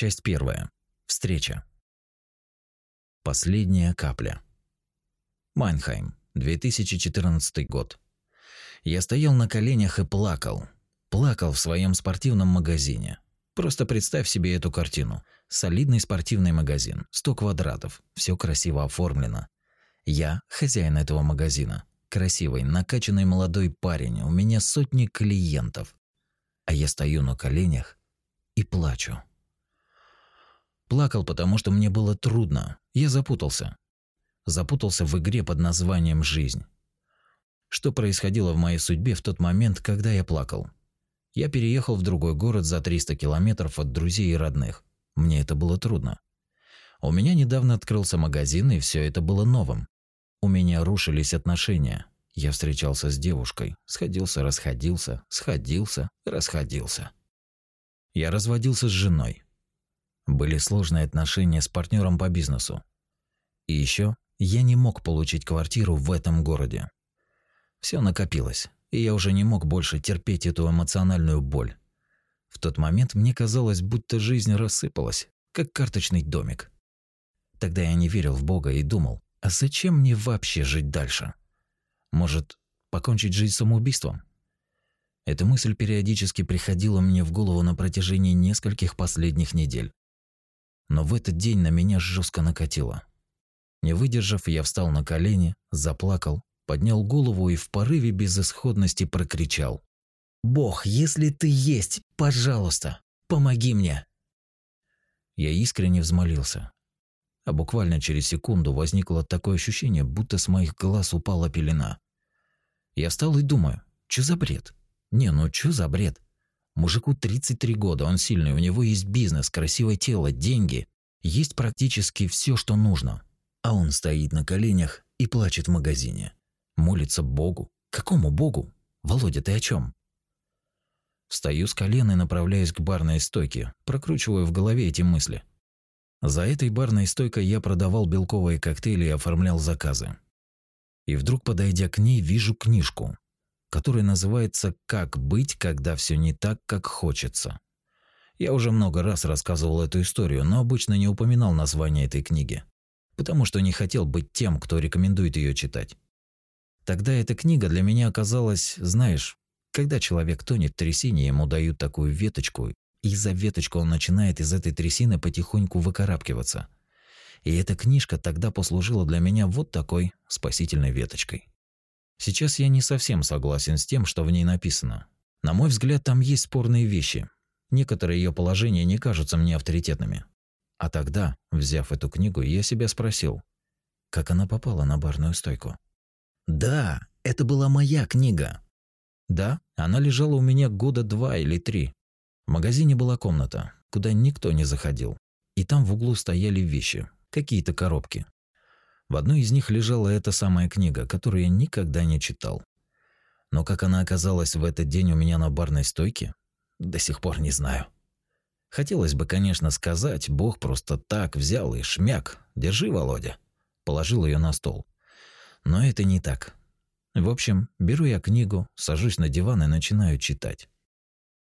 Часть первая. Встреча. Последняя капля. Майнхайм, 2014 год. Я стоял на коленях и плакал. Плакал в своем спортивном магазине. Просто представь себе эту картину. Солидный спортивный магазин, 100 квадратов, все красиво оформлено. Я хозяин этого магазина. Красивый, накачанный молодой парень, у меня сотни клиентов. А я стою на коленях и плачу. Плакал, потому что мне было трудно. Я запутался. Запутался в игре под названием «Жизнь». Что происходило в моей судьбе в тот момент, когда я плакал? Я переехал в другой город за 300 километров от друзей и родных. Мне это было трудно. У меня недавно открылся магазин, и все это было новым. У меня рушились отношения. Я встречался с девушкой, сходился, расходился, сходился, расходился. Я разводился с женой. Были сложные отношения с партнером по бизнесу. И еще я не мог получить квартиру в этом городе. Все накопилось, и я уже не мог больше терпеть эту эмоциональную боль. В тот момент мне казалось, будто жизнь рассыпалась, как карточный домик. Тогда я не верил в Бога и думал, а зачем мне вообще жить дальше? Может, покончить жизнь самоубийством? Эта мысль периодически приходила мне в голову на протяжении нескольких последних недель. Но в этот день на меня жестко накатило. Не выдержав, я встал на колени, заплакал, поднял голову и в порыве безысходности прокричал. «Бог, если ты есть, пожалуйста, помоги мне!» Я искренне взмолился. А буквально через секунду возникло такое ощущение, будто с моих глаз упала пелена. Я встал и думаю, что за бред? Не, ну что за бред? Мужику 33 года, он сильный, у него есть бизнес, красивое тело, деньги. Есть практически все, что нужно. А он стоит на коленях и плачет в магазине. Молится Богу. Какому Богу? Володя, ты о чем? Встаю с колена и направляюсь к барной стойке, прокручиваю в голове эти мысли. За этой барной стойкой я продавал белковые коктейли и оформлял заказы. И вдруг, подойдя к ней, вижу книжку который называется «Как быть, когда все не так, как хочется». Я уже много раз рассказывал эту историю, но обычно не упоминал название этой книги, потому что не хотел быть тем, кто рекомендует ее читать. Тогда эта книга для меня оказалась, знаешь, когда человек тонет в трясине, ему дают такую веточку, и за веточку он начинает из этой трясины потихоньку выкарабкиваться. И эта книжка тогда послужила для меня вот такой спасительной веточкой. Сейчас я не совсем согласен с тем, что в ней написано. На мой взгляд, там есть спорные вещи. Некоторые ее положения не кажутся мне авторитетными. А тогда, взяв эту книгу, я себя спросил, как она попала на барную стойку. Да, это была моя книга. Да, она лежала у меня года два или три. В магазине была комната, куда никто не заходил. И там в углу стояли вещи, какие-то коробки. В одной из них лежала эта самая книга, которую я никогда не читал. Но как она оказалась в этот день у меня на барной стойке, до сих пор не знаю. Хотелось бы, конечно, сказать, Бог просто так взял и шмяк. Держи, Володя. Положил ее на стол. Но это не так. В общем, беру я книгу, сажусь на диван и начинаю читать.